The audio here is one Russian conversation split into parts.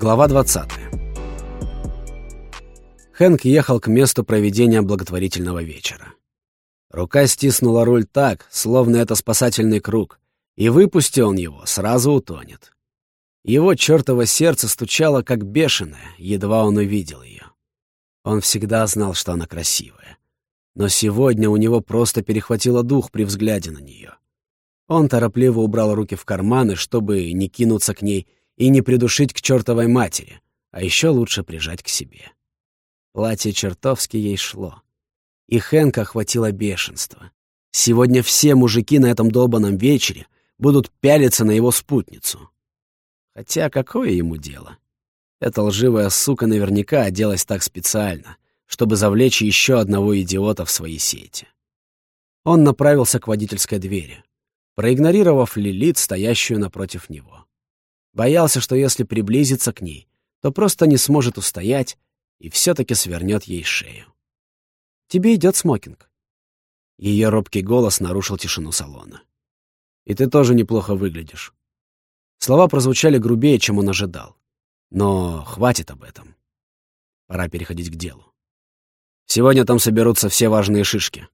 Глава 20. Хэнк ехал к месту проведения благотворительного вечера. Рука стиснула руль так, словно это спасательный круг, и выпусти он его, сразу утонет. Его чертово сердце стучало, как бешеное, едва он увидел ее. Он всегда знал, что она красивая. Но сегодня у него просто перехватило дух при взгляде на нее. Он торопливо убрал руки в карманы, чтобы не кинуться к ней и не придушить к чертовой матери, а еще лучше прижать к себе. Платье чертовски ей шло. И Хэнка охватило бешенство. Сегодня все мужики на этом долбанном вечере будут пялиться на его спутницу. Хотя какое ему дело? Эта лживая сука наверняка оделась так специально, чтобы завлечь еще одного идиота в свои сети. Он направился к водительской двери, проигнорировав Лилит, стоящую напротив него. Боялся, что если приблизиться к ней, то просто не сможет устоять и все-таки свернет ей шею. «Тебе идет смокинг». Ее робкий голос нарушил тишину салона. «И ты тоже неплохо выглядишь». Слова прозвучали грубее, чем он ожидал. Но хватит об этом. Пора переходить к делу. Сегодня там соберутся все важные шишки.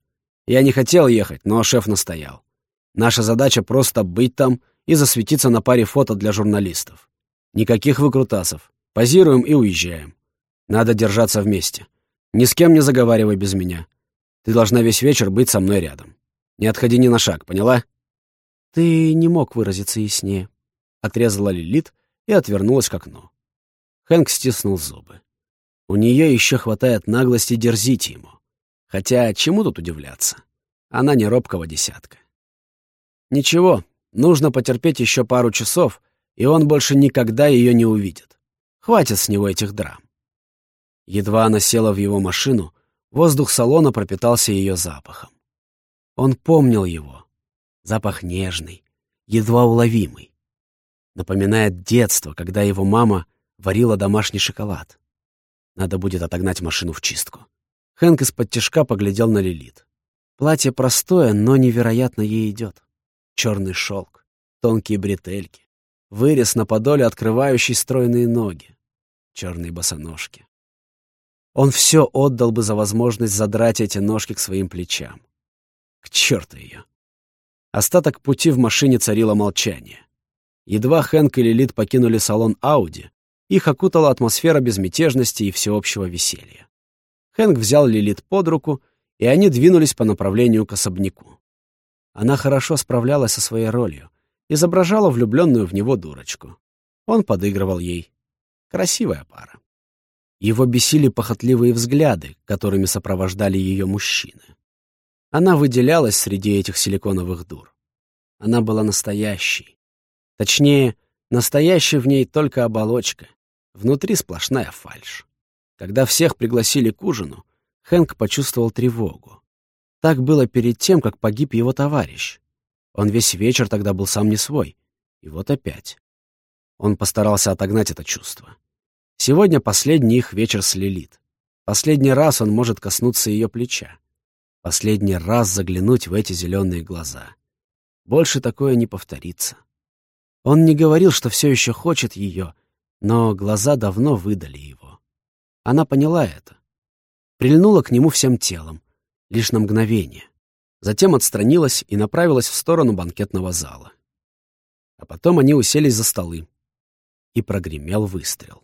Я не хотел ехать, но шеф настоял. Наша задача просто быть там и засветиться на паре фото для журналистов. Никаких выкрутасов. Позируем и уезжаем. Надо держаться вместе. Ни с кем не заговаривай без меня. Ты должна весь вечер быть со мной рядом. Не отходи ни на шаг, поняла? Ты не мог выразиться яснее. Отрезала Лилит и отвернулась к окну. Хэнк стиснул зубы. У нее еще хватает наглости дерзить ему. Хотя чему тут удивляться? Она не робкого десятка. Ничего, нужно потерпеть еще пару часов, и он больше никогда ее не увидит. Хватит с него этих драм. Едва она села в его машину, воздух салона пропитался ее запахом. Он помнил его. Запах нежный, едва уловимый. Напоминает детство, когда его мама варила домашний шоколад. Надо будет отогнать машину в чистку. Хэнк из-под тяжка поглядел на Лилит. Платье простое, но невероятно ей идет. Черный шелк, тонкие бретельки, вырез на подоле, открывающий стройные ноги, черные босоножки. Он все отдал бы за возможность задрать эти ножки к своим плечам. К черту ее. Остаток пути в машине царило молчание. Едва Хэнк и Лилит покинули салон Ауди, их окутала атмосфера безмятежности и всеобщего веселья. Хэнк взял Лилит под руку, и они двинулись по направлению к особняку. Она хорошо справлялась со своей ролью, изображала влюбленную в него дурочку. Он подыгрывал ей. Красивая пара. Его бесили похотливые взгляды, которыми сопровождали ее мужчины. Она выделялась среди этих силиконовых дур. Она была настоящей. Точнее, настоящей в ней только оболочка. Внутри сплошная фальшь. Когда всех пригласили к ужину, Хэнк почувствовал тревогу. Так было перед тем, как погиб его товарищ. Он весь вечер тогда был сам не свой. И вот опять. Он постарался отогнать это чувство. Сегодня последний их вечер с Лилит. Последний раз он может коснуться ее плеча. Последний раз заглянуть в эти зеленые глаза. Больше такое не повторится. Он не говорил, что все еще хочет ее, но глаза давно выдали его. Она поняла это. Прильнула к нему всем телом, лишь на мгновение. Затем отстранилась и направилась в сторону банкетного зала. А потом они уселись за столы. И прогремел выстрел.